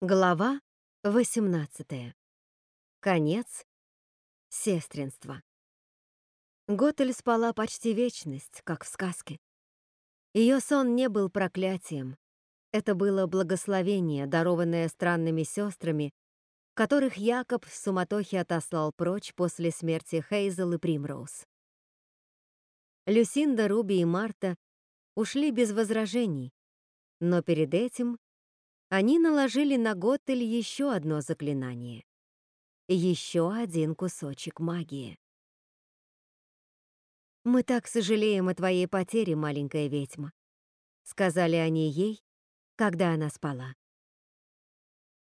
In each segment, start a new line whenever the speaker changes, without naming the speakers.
Глава 18. Конец сестринства. Готель спала почти вечность, как в сказке. Ее сон не был проклятием. Это было благословение, дарованное странными сестрами, которых Якоб в суматохе отослал прочь после смерти Хейзел и Примроуз. Люсинда, Руби и Марта ушли без возражений, но перед этим они наложили на Готель еще одно заклинание. Еще один кусочек магии. «Мы так сожалеем о твоей потере, маленькая ведьма», — сказали они ей, когда она спала.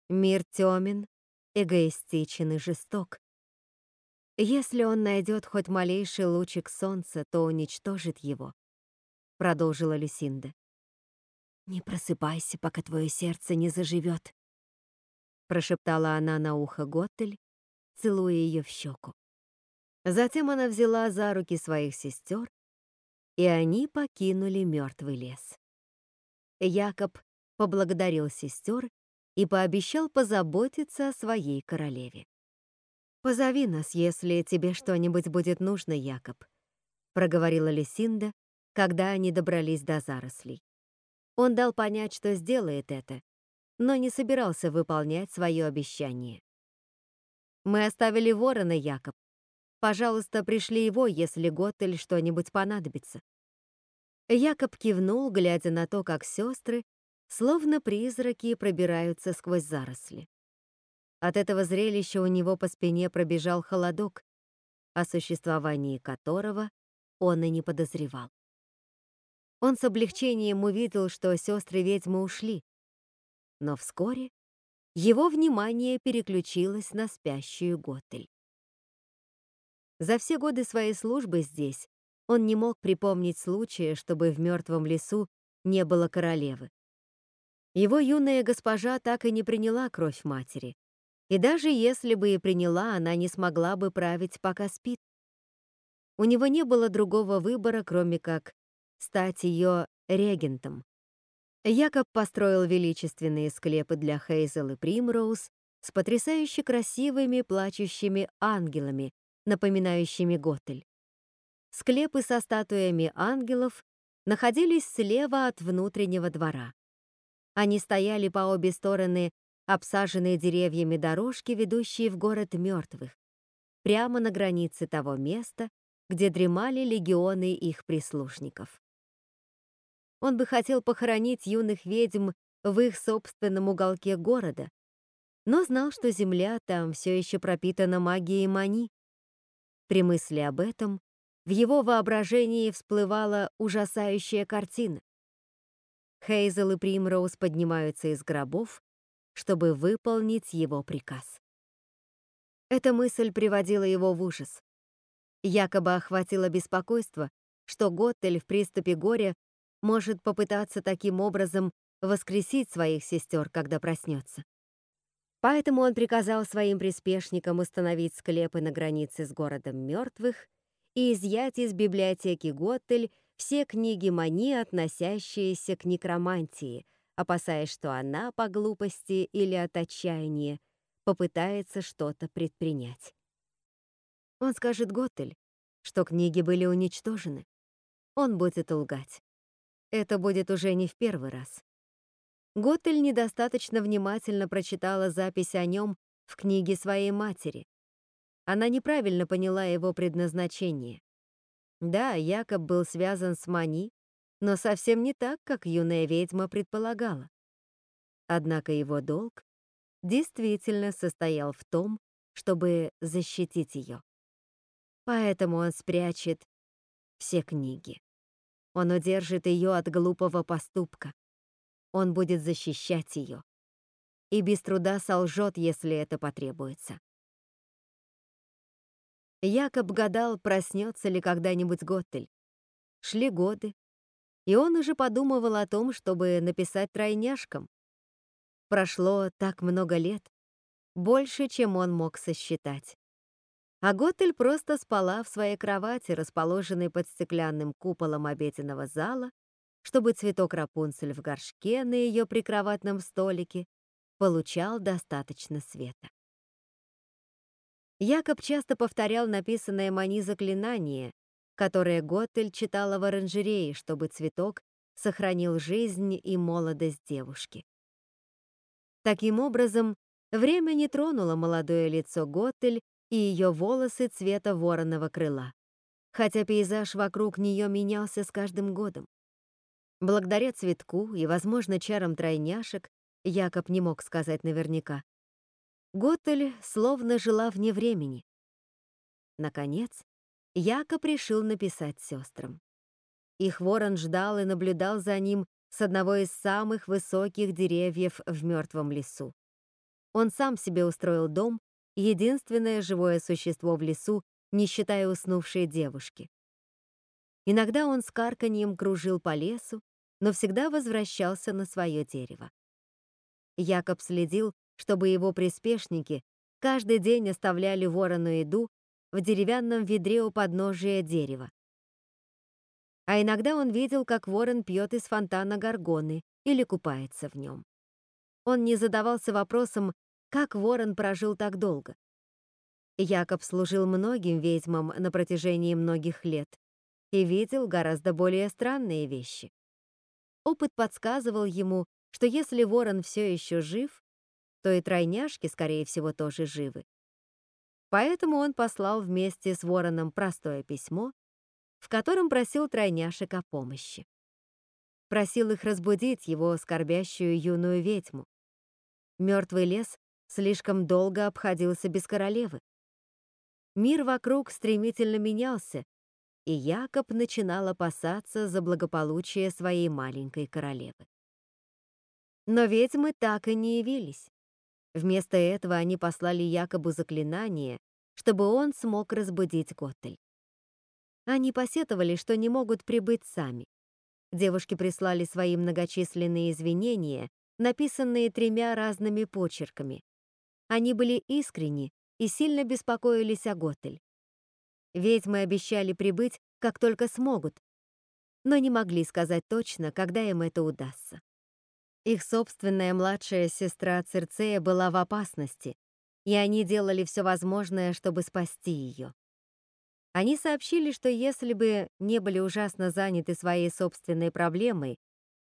Мир темен, эгоистичен и жесток. Если он найдет хоть малейший лучик солнца, то уничтожит его, продолжила Люсинда. «Не просыпайся, пока твое сердце не заживет», — прошептала она на ухо Готтель, целуя ее в щеку. Затем она взяла за руки своих сестер, и они покинули мертвый лес. Якоб поблагодарил сестер и пообещал позаботиться о своей королеве. «Позови нас, если тебе что-нибудь будет нужно, Якоб», — проговорила Лисинда, когда они добрались до зарослей. Он дал понять, что сделает это, но не собирался выполнять свое обещание. «Мы оставили ворона, Якоб. Пожалуйста, пришли его, если Готель что-нибудь понадобится». Якоб кивнул, глядя на то, как сестры, словно призраки, пробираются сквозь заросли. От этого зрелища у него по спине пробежал холодок, о существовании которого он и не подозревал. Он с облегчением увидел, что сестры ведьмы ушли. Но вскоре его внимание переключилось на спящую Готель. За все годы своей службы здесь он не мог припомнить случая, чтобы в мертвом лесу не было королевы. Его юная госпожа так и не приняла кровь матери. И даже если бы и приняла, она не смогла бы править, пока спит. У него не было другого выбора, кроме как стать ее регентом. Якоб построил величественные склепы для Хейзел и Примроуз с потрясающе красивыми плачущими ангелами, напоминающими Готель. Склепы со статуями ангелов находились слева от внутреннего двора. Они стояли по обе стороны обсаженные деревьями дорожки, ведущие в город мертвых, прямо на границе того места, где дремали легионы их прислушников. Он бы хотел похоронить юных ведьм в их собственном уголке города, но знал, что земля там все еще пропитана магией мани. При мысли об этом в его воображении всплывала ужасающая картина. Хейзел и Примроуз поднимаются из гробов, чтобы выполнить его приказ. Эта мысль приводила его в ужас. Якобы охватило беспокойство, что Готтель в приступе горя может попытаться таким образом воскресить своих сестер, когда проснется. Поэтому он приказал своим приспешникам установить склепы на границе с городом мертвых и изъять из библиотеки Готтель все книги Мани, относящиеся к некромантии, опасаясь, что она по глупости или от отчаяния попытается что-то предпринять. Он скажет Готтель, что книги были уничтожены. Он будет лгать. Это будет уже не в первый раз. Готель недостаточно внимательно прочитала запись о нем в книге своей матери. Она неправильно поняла его предназначение. Да, Якоб был связан с Мани, но совсем не так, как юная ведьма предполагала. Однако его долг действительно состоял в том, чтобы защитить ее. Поэтому он спрячет все книги. Он удержит ее от глупого поступка. Он будет защищать ее. И без труда солжет, если это потребуется. Якоб гадал, проснется ли когда-нибудь Готтель. Шли годы, и он уже подумывал о том, чтобы написать тройняшкам. Прошло так много лет, больше, чем он мог сосчитать. А Готель просто спала в своей кровати, расположенной под стеклянным куполом обеденного зала, чтобы цветок Рапунцель в горшке на ее прикроватном столике получал достаточно света. Якоб часто повторял написанное Мани заклинание, которое Готель читала в оранжерее, чтобы цветок сохранил жизнь и молодость девушки. Таким образом, время не тронуло молодое лицо Готель и ее волосы цвета вороного крыла, хотя пейзаж вокруг нее менялся с каждым годом. Благодаря цветку и, возможно, чарам тройняшек, Якоб не мог сказать наверняка, Готель словно жила вне времени. Наконец, Якоб решил написать сестрам. Их ворон ждал и наблюдал за ним с одного из самых высоких деревьев в мертвом лесу. Он сам себе устроил дом, единственное живое существо в лесу, не считая уснувшей девушки. Иногда он с карканьем кружил по лесу, но всегда возвращался на свое дерево. Якоб следил, чтобы его приспешники каждый день оставляли ворону еду в деревянном ведре у подножия дерева. А иногда он видел, как ворон пьет из фонтана горгоны или купается в нем. Он не задавался вопросом, как ворон прожил так долго. Якоб служил многим ведьмам на протяжении многих лет и видел гораздо более странные вещи. Опыт подсказывал ему, что если ворон все еще жив, то и тройняшки, скорее всего, тоже живы. Поэтому он послал вместе с вороном простое письмо, в котором просил тройняшек о помощи. Просил их разбудить его скорбящую юную ведьму. Мертвый лес слишком долго обходился без королевы. Мир вокруг стремительно менялся, и Якоб начинал опасаться за благополучие своей маленькой королевы. Но ведьмы так и не явились. Вместо этого они послали Якобу заклинание, чтобы он смог разбудить Готель. Они посетовали, что не могут прибыть сами. Девушки прислали свои многочисленные извинения, написанные тремя разными почерками. Они были искренни и сильно беспокоились о Готель. Ведьмы обещали прибыть, как только смогут, но не могли сказать точно, когда им это удастся. Их собственная младшая сестра Церцея была в опасности, и они делали все возможное, чтобы спасти ее. Они сообщили, что если бы не были ужасно заняты своей собственной проблемой,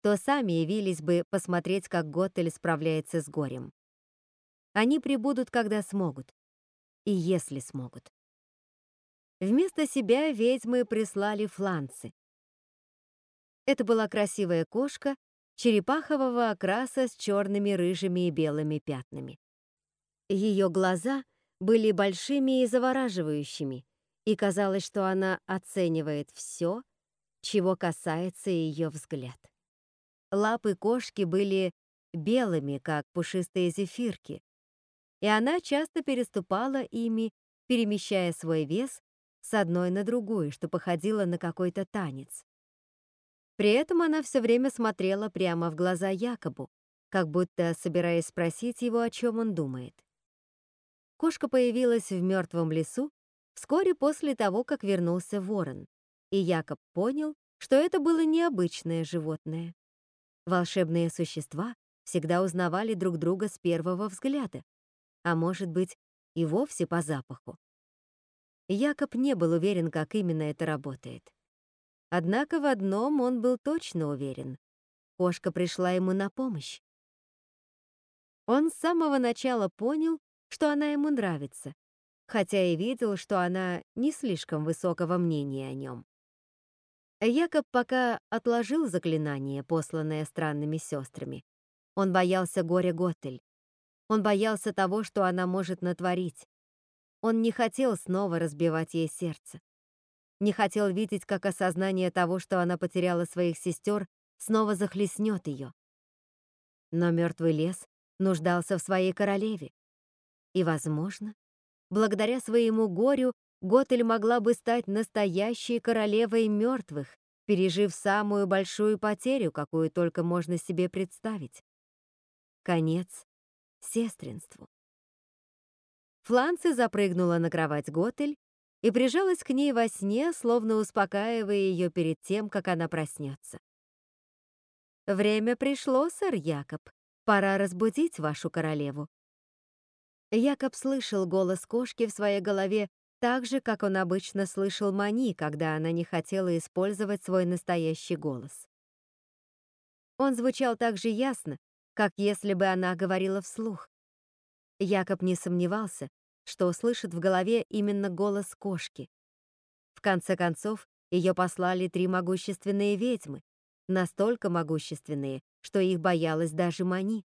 то сами явились бы посмотреть, как Готель справляется с горем. Они прибудут, когда смогут. И если смогут. Вместо себя ведьмы прислали фланцы. Это была красивая кошка черепахового окраса с черными, рыжими и белыми пятнами. Ее глаза были большими и завораживающими, и казалось, что она оценивает все, чего касается ее взгляд. Лапы кошки были белыми, как пушистые зефирки, и она часто переступала ими, перемещая свой вес с одной на другую, что походило на какой-то танец. При этом она все время смотрела прямо в глаза Якобу, как будто собираясь спросить его, о чем он думает. Кошка появилась в мертвом лесу вскоре после того, как вернулся ворон, и Якоб понял, что это было необычное животное. Волшебные существа всегда узнавали друг друга с первого взгляда, а может быть, и вовсе по запаху. Якоб не был уверен, как именно это работает. Однако в одном он был точно уверен. Кошка пришла ему на помощь. Он с самого начала понял, что она ему нравится, хотя и видел, что она не слишком высокого мнения о нем. Якоб пока отложил заклинание, посланное странными сестрами. Он боялся горя Готель. Он боялся того, что она может натворить. Он не хотел снова разбивать ей сердце не хотел видеть, как осознание того, что она потеряла своих сестер, снова захлестнет ее. Но мертвый лес нуждался в своей королеве. И, возможно, благодаря своему горю Готель могла бы стать настоящей королевой мертвых, пережив самую большую потерю, какую только можно себе представить. Конец сестринству. Фланцы запрыгнула на кровать Готель и прижалась к ней во сне, словно успокаивая ее перед тем, как она проснется. «Время пришло, сэр Якоб», Пора разбудить вашу королеву». Якоб слышал голос кошки в своей голове так же, как он обычно слышал Мани, когда она не хотела использовать свой настоящий голос. Он звучал так же ясно, как если бы она говорила вслух. Якоб не сомневался, что услышит в голове именно голос кошки. В конце концов, ее послали три могущественные ведьмы, настолько могущественные, что их боялась даже Мани.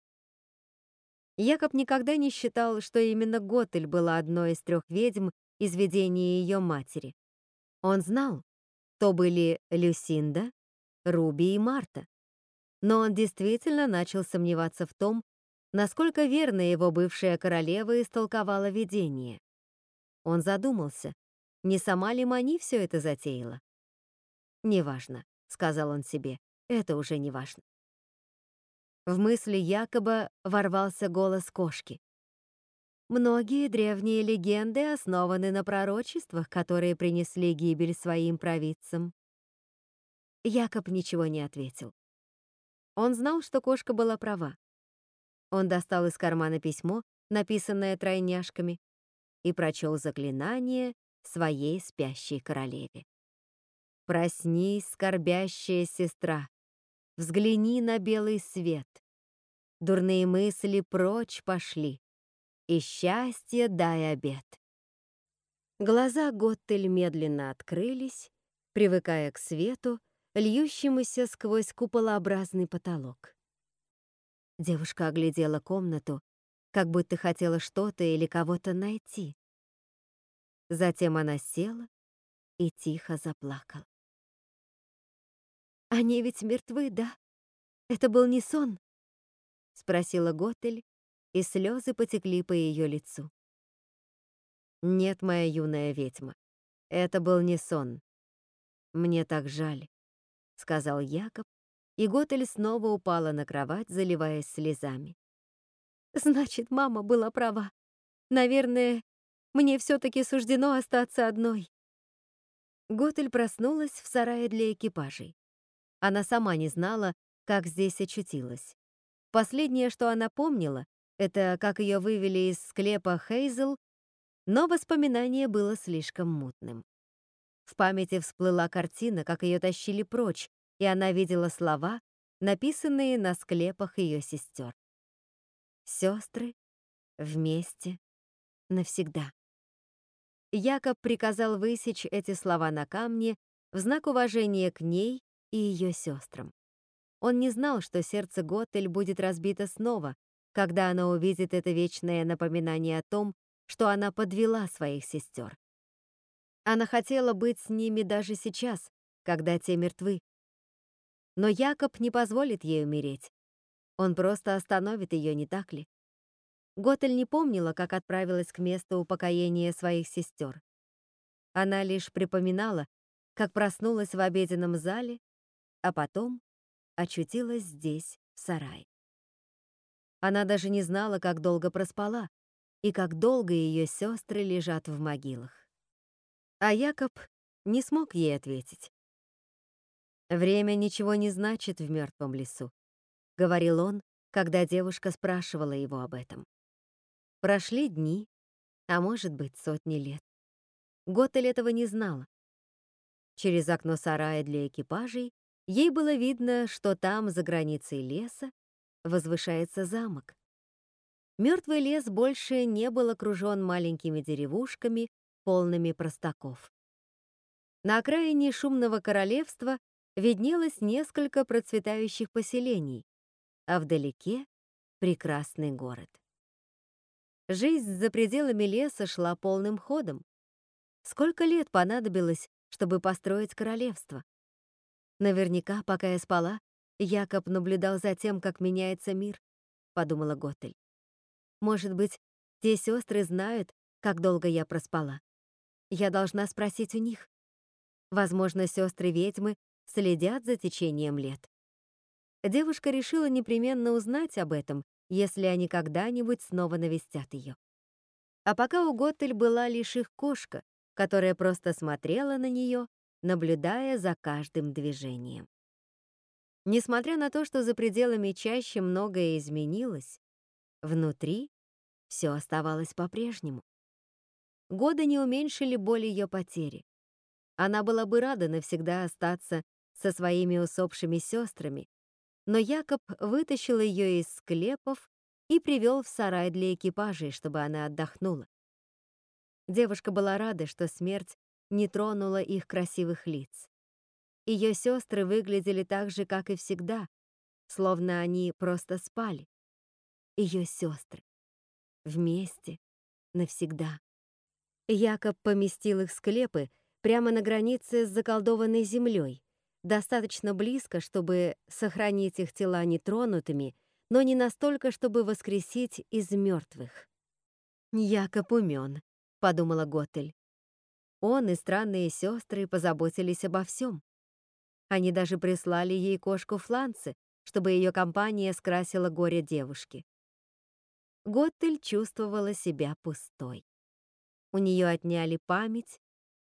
Якоб никогда не считал, что именно Готель была одной из трех ведьм из видения ее матери. Он знал, то были Люсинда, Руби и Марта. Но он действительно начал сомневаться в том, насколько верно его бывшая королева истолковала видение. Он задумался, не сама ли Мани все это затеяла? «Неважно», — сказал он себе, — «это уже не важно». В мысли якобы ворвался голос кошки. Многие древние легенды основаны на пророчествах, которые принесли гибель своим провидцам. Якоб ничего не ответил. Он знал, что кошка была права. Он достал из кармана письмо, написанное тройняшками, и прочел заклинание своей спящей королеве. «Проснись, скорбящая сестра, взгляни на белый свет. Дурные мысли прочь пошли, и счастье дай обед». Глаза Готтель медленно открылись, привыкая к свету, льющемуся сквозь куполообразный потолок. Девушка оглядела комнату, как будто хотела что-то или кого-то найти. Затем она села и тихо заплакала. «Они ведь мертвы, да? Это был не сон?» — спросила Готель, и слезы потекли по ее лицу. «Нет, моя юная ведьма, это был не сон. Мне так жаль», — сказал Якоб, и Готель снова упала на кровать, заливаясь слезами. «Значит, мама была права. Наверное, мне все-таки суждено остаться одной». Готель проснулась в сарае для экипажей. Она сама не знала, как здесь очутилась. Последнее, что она помнила, это как ее вывели из склепа Хейзел, но воспоминание было слишком мутным. В памяти всплыла картина, как ее тащили прочь, и она видела слова, написанные на склепах ее сестер. Сестры вместе навсегда. Якоб приказал высечь эти слова на камне в знак уважения к ней и ее сестрам. Он не знал, что сердце Готель будет разбито снова, когда она увидит это вечное напоминание о том, что она подвела своих сестер. Она хотела быть с ними даже сейчас, когда те мертвы, но Якоб не позволит ей умереть. Он просто остановит ее, не так ли? Готель не помнила, как отправилась к месту упокоения своих сестер. Она лишь припоминала, как проснулась в обеденном зале, а потом очутилась здесь, в сарае. Она даже не знала, как долго проспала и как долго ее сестры лежат в могилах. А Якоб не смог ей ответить. «Время ничего не значит в мертвом лесу», — говорил он, когда девушка спрашивала его об этом. Прошли дни, а может быть, сотни лет. Готель этого не знала. Через окно сарая для экипажей ей было видно, что там, за границей леса, возвышается замок. Мертвый лес больше не был окружен маленькими деревушками, полными простаков. На окраине шумного королевства виднелось несколько процветающих поселений, а вдалеке — прекрасный город. Жизнь за пределами леса шла полным ходом. Сколько лет понадобилось, чтобы построить королевство? Наверняка, пока я спала, Якоб наблюдал за тем, как меняется мир, подумала Готель. Может быть, те сестры знают, как долго я проспала. Я должна спросить у них. Возможно, сестры ведьмы следят за течением лет. Девушка решила непременно узнать об этом, если они когда-нибудь снова навестят ее. А пока у Готель была лишь их кошка, которая просто смотрела на нее, наблюдая за каждым движением. Несмотря на то, что за пределами чаще многое изменилось, внутри все оставалось по-прежнему. Годы не уменьшили боль ее потери. Она была бы рада навсегда остаться со своими усопшими сестрами, но Якоб вытащил ее из склепов и привел в сарай для экипажей, чтобы она отдохнула. Девушка была рада, что смерть не тронула их красивых лиц. Ее сестры выглядели так же, как и всегда, словно они просто спали. Ее сестры. Вместе. Навсегда. Якоб поместил их склепы прямо на границе с заколдованной землей, достаточно близко, чтобы сохранить их тела нетронутыми, но не настолько, чтобы воскресить из мертвых. «Якоб умен», — подумала Готель. Он и странные сестры позаботились обо всем. Они даже прислали ей кошку Фланцы, чтобы ее компания скрасила горе девушки. Готтель чувствовала себя пустой. У нее отняли память,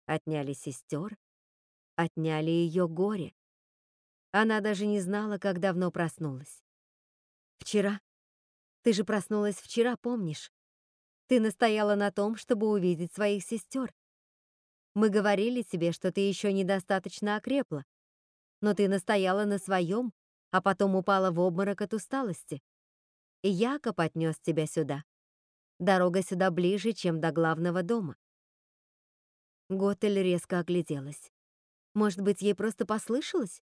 отняли сестер, отняли ее горе. Она даже не знала, как давно проснулась. Вчера? Ты же проснулась вчера, помнишь? Ты настояла на том, чтобы увидеть своих сестер. Мы говорили тебе, что ты еще недостаточно окрепла, но ты настояла на своем, а потом упала в обморок от усталости. И Якоб отнес тебя сюда. Дорога сюда ближе, чем до главного дома. Готель резко огляделась. Может быть, ей просто послышалось?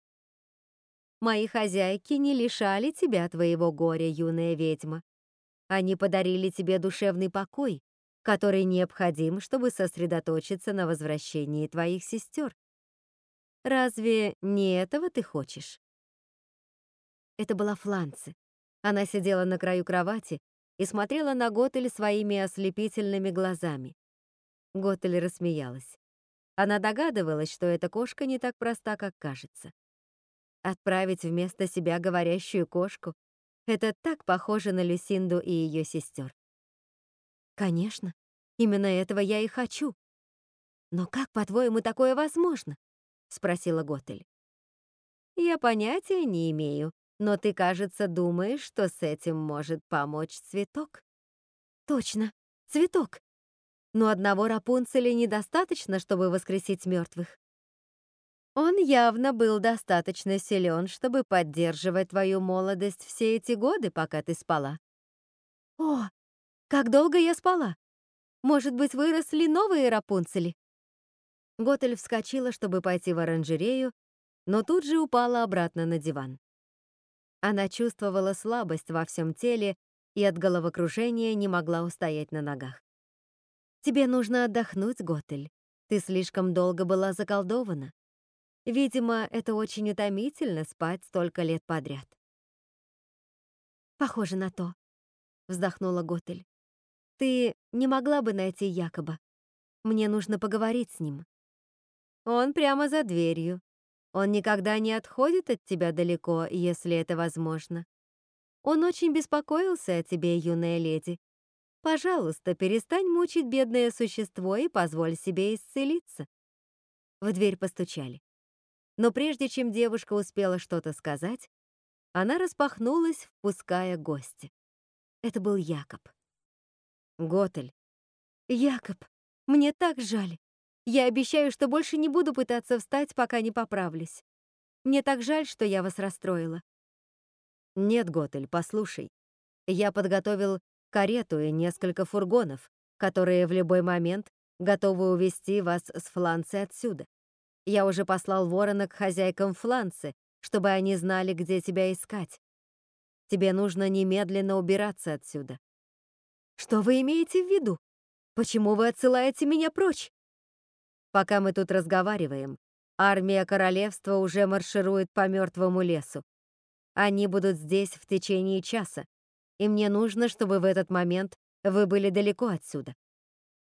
Мои хозяйки не лишали тебя твоего горя, юная ведьма. Они подарили тебе душевный покой, который необходим, чтобы сосредоточиться на возвращении твоих сестер. Разве не этого ты хочешь? Это была Фланцы. Она сидела на краю кровати и смотрела на Готель своими ослепительными глазами. Готель рассмеялась. Она догадывалась, что эта кошка не так проста, как кажется. Отправить вместо себя говорящую кошку — это так похоже на Люсинду и ее сестер. Конечно, именно этого я и хочу. Но как, по-твоему, такое возможно? спросила Готель. Я понятия не имею, но ты, кажется, думаешь, что с этим может помочь цветок. Точно, цветок. Но одного Рапунцеля недостаточно, чтобы воскресить мертвых. Он явно был достаточно силен, чтобы поддерживать твою молодость все эти годы, пока ты спала. О, как долго я спала? Может быть, выросли новые Рапунцели? Готель вскочила, чтобы пойти в оранжерею, но тут же упала обратно на диван. Она чувствовала слабость во всем теле и от головокружения не могла устоять на ногах. «Тебе нужно отдохнуть, Готель. Ты слишком долго была заколдована. Видимо, это очень утомительно спать столько лет подряд». «Похоже на то», — вздохнула Готель. «Ты не могла бы найти Якоба? Мне нужно поговорить с ним». Он прямо за дверью. Он никогда не отходит от тебя далеко, если это возможно. Он очень беспокоился о тебе, юная леди. Пожалуйста, перестань мучить бедное существо и позволь себе исцелиться. В дверь постучали. Но прежде чем девушка успела что-то сказать, она распахнулась, впуская гостя. Это был Якоб. Готель. Якоб, мне так жаль. Я обещаю, что больше не буду пытаться встать, пока не поправлюсь. Мне так жаль, что я вас расстроила. Нет, Готель, послушай. Я подготовил карету и несколько фургонов, которые в любой момент готовы увезти вас с Фланцы отсюда. Я уже послал ворона к хозяйкам Фланцы, чтобы они знали, где тебя искать. Тебе нужно немедленно убираться отсюда. Что вы имеете в виду? Почему вы отсылаете меня прочь? Пока мы тут разговариваем, армия королевства уже марширует по мертвому лесу. Они будут здесь в течение часа, и мне нужно, чтобы в этот момент вы были далеко отсюда.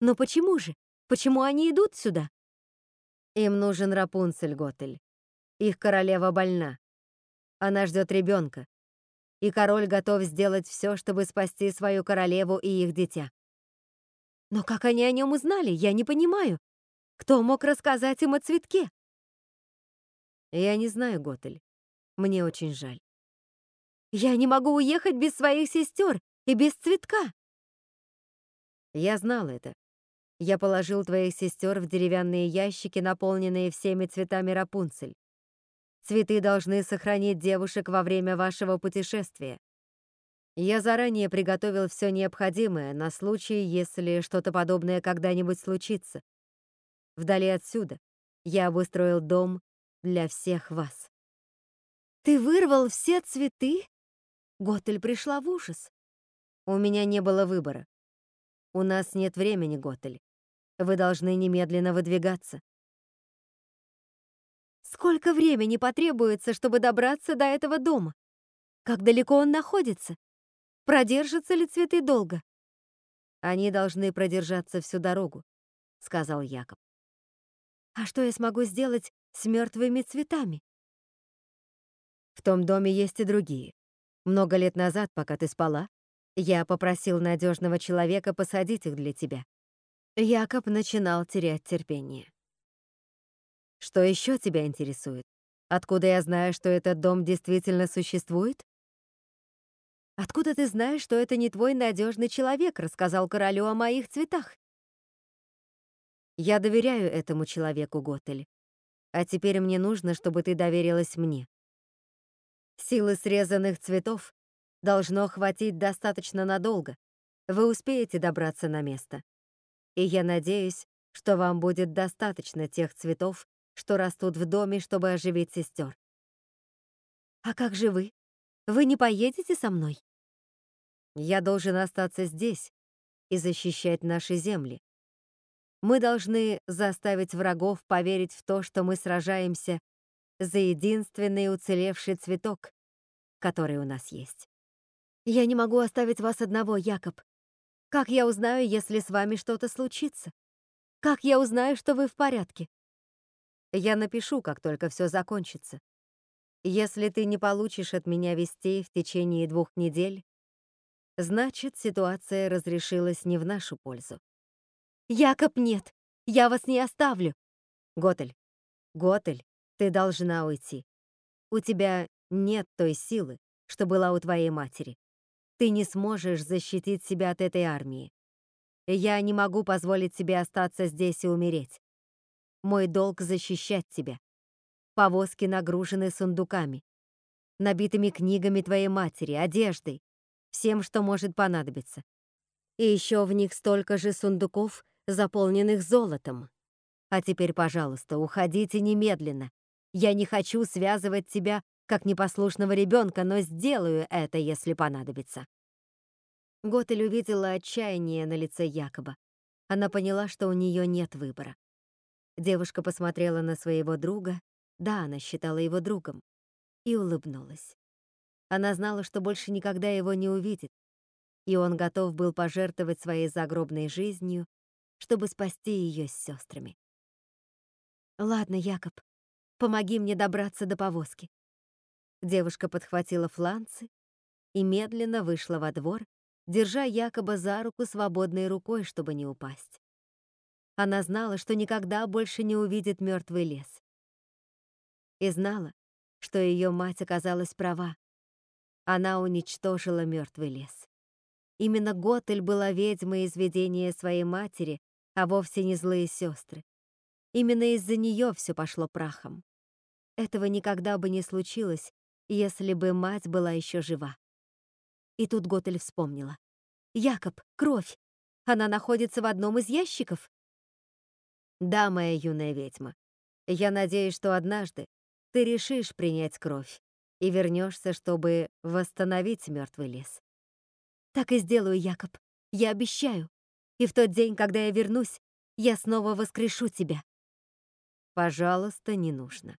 Но почему же? Почему они идут сюда? Им нужен Рапунцель, Готель. Их королева больна. Она ждет ребенка. И король готов сделать все, чтобы спасти свою королеву и их дитя. Но как они о нем узнали, я не понимаю. Кто мог рассказать им о цветке? Я не знаю, Готель. Мне очень жаль. Я не могу уехать без своих сестер и без цветка. Я знал это. Я положил твоих сестер в деревянные ящики, наполненные всеми цветами Рапунцель. Цветы должны сохранить девушек во время вашего путешествия. Я заранее приготовил все необходимое на случай, если что-то подобное когда-нибудь случится. Вдали отсюда я обустроил дом для всех вас. Ты вырвал все цветы? Готель пришла в ужас. У меня не было выбора. У нас нет времени, Готель. Вы должны немедленно выдвигаться. Сколько времени потребуется, чтобы добраться до этого дома? Как далеко он находится? Продержатся ли цветы долго? Они должны продержаться всю дорогу, сказал Якоб. А что я смогу сделать с мертвыми цветами? В том доме есть и другие. Много лет назад, пока ты спала, я попросил надежного человека посадить их для тебя. Якоб начинал терять терпение. Что еще тебя интересует? Откуда я знаю, что этот дом действительно существует? Откуда ты знаешь, что это не твой надежный человек рассказал королю о моих цветах? Я доверяю этому человеку, Готель. А теперь мне нужно, чтобы ты доверилась мне. Силы срезанных цветов должно хватить достаточно надолго. Вы успеете добраться на место. И я надеюсь, что вам будет достаточно тех цветов, что растут в доме, чтобы оживить сестер. А как же вы? Вы не поедете со мной? Я должен остаться здесь и защищать наши земли. Мы должны заставить врагов поверить в то, что мы сражаемся за единственный уцелевший цветок, который у нас есть. Я не могу оставить вас одного, Якоб. Как я узнаю, если с вами что-то случится? Как я узнаю, что вы в порядке? Я напишу, как только все закончится. Если ты не получишь от меня вестей в течение двух недель, значит, ситуация разрешилась не в нашу пользу. Якоб, нет, я вас не оставлю. Готель, Готель, ты должна уйти. У тебя нет той силы, что была у твоей матери. Ты не сможешь защитить себя от этой армии. Я не могу позволить себе остаться здесь и умереть. Мой долг защищать тебя. Повозки нагружены сундуками, набитыми книгами твоей матери, одеждой, всем, что может понадобиться. И еще в них столько же сундуков, заполненных золотом. А теперь, пожалуйста, уходите немедленно. Я не хочу связывать тебя как непослушного ребенка, но сделаю это, если понадобится. Готель увидела отчаяние на лице Якоба. Она поняла, что у нее нет выбора. Девушка посмотрела на своего друга, да, она считала его другом, и улыбнулась. Она знала, что больше никогда его не увидит, и он готов был пожертвовать своей загробной жизнью, чтобы спасти ее с сестрами. «Ладно, Якоб, помоги мне добраться до повозки». Девушка подхватила фланцы и медленно вышла во двор, держа Якоба за руку свободной рукой, чтобы не упасть. Она знала, что никогда больше не увидит мертвый лес. И знала, что ее мать оказалась права. Она уничтожила мертвый лес. Именно Готель была ведьмой из видения своей матери, а вовсе не злые сестры. Именно из-за нее все пошло прахом. Этого никогда бы не случилось, если бы мать была еще жива. И тут Готель вспомнила. «Якоб, кровь! Она находится в одном из ящиков?» Да, моя юная ведьма, я надеюсь, что однажды ты решишь принять кровь и вернешься, чтобы восстановить мертвый лес. Так и сделаю, Якоб. Я обещаю. И в тот день, когда я вернусь, я снова воскрешу тебя. Пожалуйста, не нужно.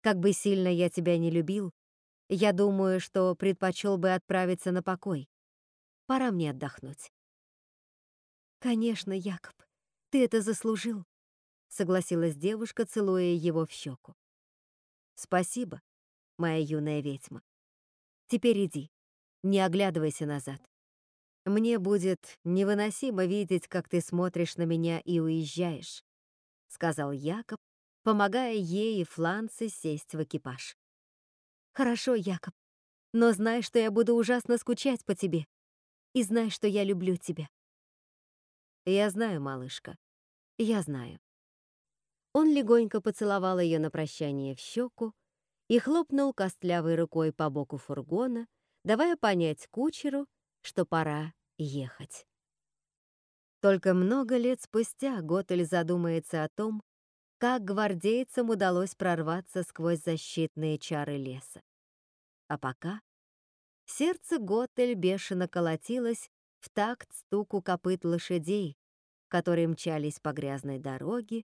Как бы сильно я тебя не любил, я думаю, что предпочел бы отправиться на покой. Пора мне отдохнуть. Конечно, Якоб, ты это заслужил согласилась девушка, целуя его в щеку. Спасибо, моя юная ведьма. Теперь иди, не оглядывайся назад. Мне будет невыносимо видеть, как ты смотришь на меня и уезжаешь, сказал Якоб, помогая ей и Фланце сесть в экипаж. Хорошо, Якоб. Но знай, что я буду ужасно скучать по тебе. И знай, что я люблю тебя. Я знаю, малышка. Я знаю. Он легонько поцеловал ее на прощание в щеку и хлопнул костлявой рукой по боку фургона, давая понять кучеру, что пора ехать. Только много лет спустя Готель задумается о том, как гвардейцам удалось прорваться сквозь защитные чары леса. А пока сердце Готель бешено колотилось в такт стуку копыт лошадей, которые мчались по грязной дороге,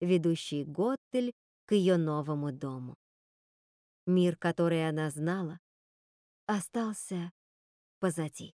ведущей Готель к ее новому дому. Мир, который она знала, остался позади.